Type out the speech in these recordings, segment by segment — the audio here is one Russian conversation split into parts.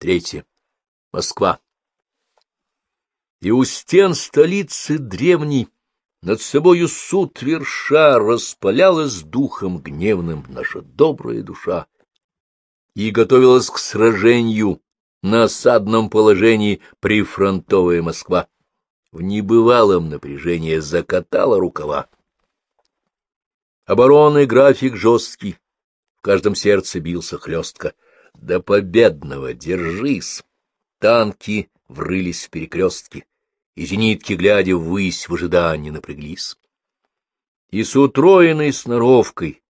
Третье. Москва. И у стен столицы древней над собою суд верша распалялась духом гневным наша добрая душа и готовилась к сражению на осадном положении прифронтовая Москва. В небывалом напряжении закатала рукава. Оборонный график жесткий, в каждом сердце бился хлестко. До победного держись! Танки врылись в перекрестки, и зенитки, глядя ввысь, в ожидании напряглись. И с утроенной сноровкой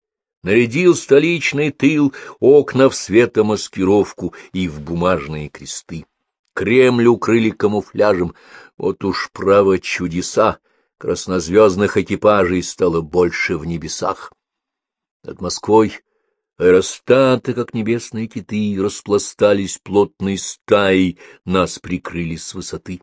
нарядил столичный тыл окна в светомаскировку и в бумажные кресты. Кремль укрыли камуфляжем, вот уж право чудеса, краснозвездных экипажей стало больше в небесах. Над Москвой аэростаты, как небесные киты, распластались плотной стаей, нас прикрыли с высоты.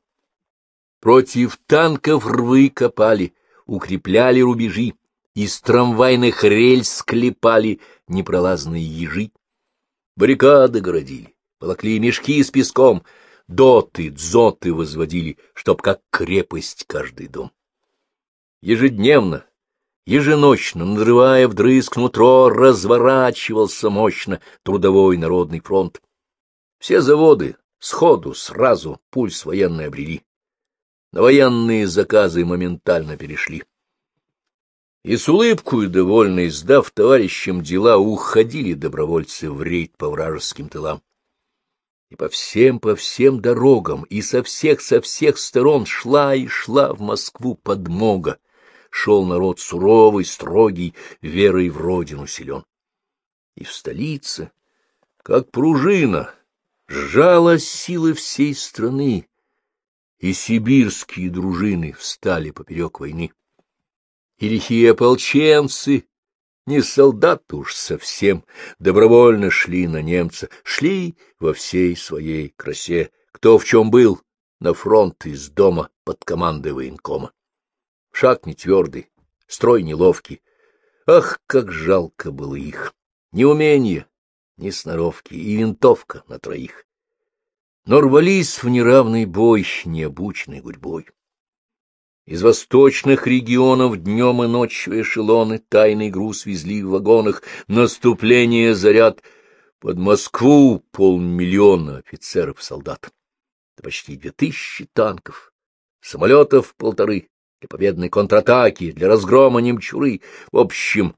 Против танков рвы копали, укрепляли рубежи, из трамвайных рельс клепали непролазные ежи. Баррикады городили, волокли мешки с песком, доты, дзоты возводили, чтоб как крепость каждый дом. Ежедневно, еженочно, надрывая вдрызг нутро, разворачивался мощно трудовой народный фронт. Все заводы сходу, сразу пульс военный обрели. На военные заказы моментально перешли. И с улыбкой довольной, сдав товарищам дела, уходили добровольцы в рейд по вражеским тылам. И по всем, по всем дорогам, и со всех, со всех сторон шла и шла в Москву подмога. Шел народ суровый, строгий, верой в родину силен. И в столице, как пружина, сжала силы всей страны, и сибирские дружины встали поперек войны. И лихие ополченцы, не солдаты уж совсем, добровольно шли на немца, шли во всей своей красе, кто в чем был, на фронт из дома под командой военкома. Шаг не твердый, строй неловкий. Ах, как жалко было их! Ни умения, ни сноровки, и винтовка на троих но рвались в неравный бой, необученной гурьбой. Из восточных регионов днем и ночью эшелоны тайный груз везли в вагонах, наступление заряд под Москву полмиллиона офицеров-солдат, да почти две тысячи танков, самолетов полторы для победной контратаки, для разгрома немчуры. В общем,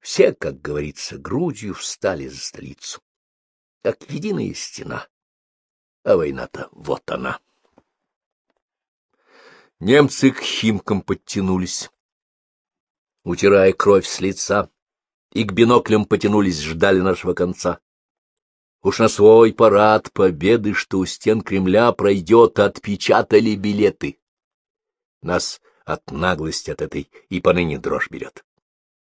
все, как говорится, грудью встали за столицу, как единая стена а война-то вот она. Немцы к химкам подтянулись, утирая кровь с лица, и к биноклям потянулись, ждали нашего конца. Уж на свой парад победы, что у стен Кремля пройдет, отпечатали билеты. Нас от наглости от этой и поныне дрожь берет.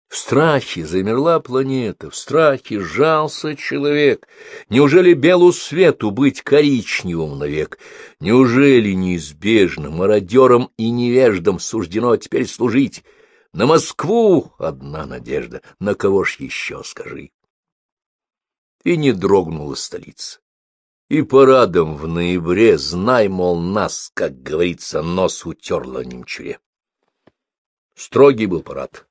В страхе замерла планета, в страхе сжался человек. Неужели белу свету быть коричневым навек? Неужели неизбежно мародерам и невеждам суждено теперь служить? На Москву одна надежда, на кого ж еще, скажи? И не дрогнула столица. И парадом в ноябре, знай, мол, нас, как говорится, нос утерла немчуре. Строгий был парад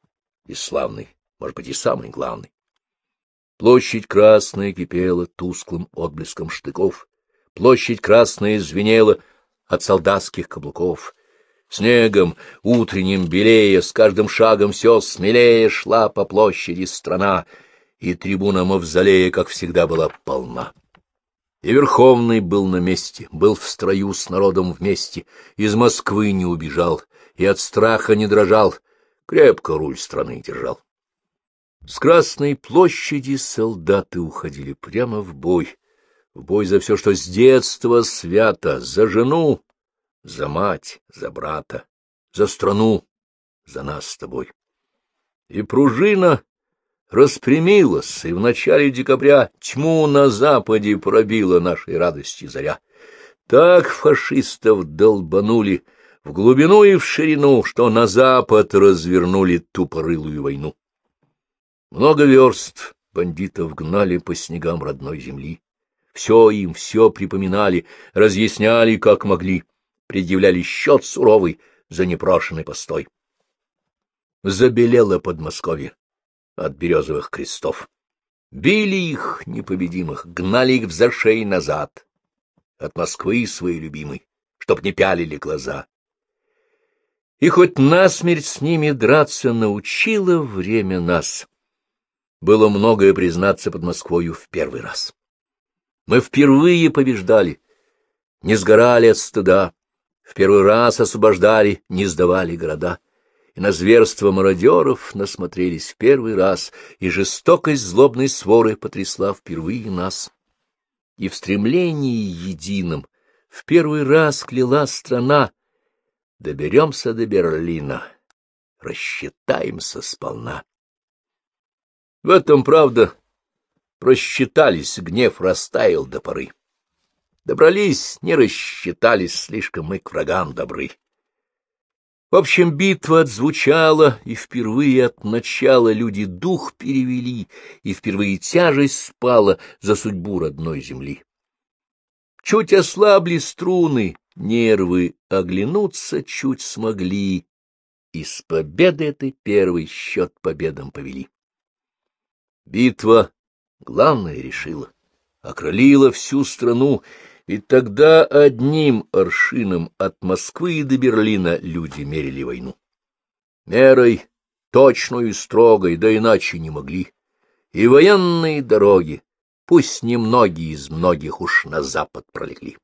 и славный, может быть, и самый главный. Площадь Красная кипела тусклым отблеском штыков, площадь Красная звенела от солдатских каблуков. Снегом утренним белее, с каждым шагом все смелее шла по площади страна, и трибуна Мавзолея, как всегда, была полна. И Верховный был на месте, был в строю с народом вместе, из Москвы не убежал и от страха не дрожал, крепко руль страны держал. С Красной площади солдаты уходили прямо в бой, в бой за все, что с детства свято, за жену, за мать, за брата, за страну, за нас с тобой. И пружина распрямилась, и в начале декабря тьму на западе пробила нашей радости заря. Так фашистов долбанули, — в глубину и в ширину, что на запад развернули тупорылую войну. Много верст бандитов гнали по снегам родной земли. все им все припоминали, разъясняли, как могли, предъявляли счет суровый за непрошенный постой. Забелело Подмосковье от березовых крестов. Били их, непобедимых, гнали их в зашей назад, от Москвы своей любимой, чтоб не пялили глаза. И хоть насмерть с ними драться научило время нас, было многое признаться под Москвою в первый раз. Мы впервые побеждали, не сгорали от стыда, в первый раз освобождали, не сдавали города и на зверство мародеров насмотрелись в первый раз, и жестокость злобной своры потрясла впервые нас. И в стремлении едином в первый раз кляла страна, доберемся до Берлина, рассчитаемся сполна. В этом, правда, просчитались, гнев растаял до поры. Добрались, не рассчитались, слишком мы к врагам добры. В общем, битва отзвучала, и впервые от начала люди дух перевели, и впервые тяжесть спала за судьбу родной земли. Чуть ослабли струны, нервы оглянуться чуть смогли, и с победы этой первый счет победам повели. Битва главное решила, окрылила всю страну, и тогда одним аршином от Москвы до Берлина люди мерили войну. Мерой точную и строгой, да иначе не могли. И военные дороги, пусть немногие из многих уж на запад пролегли.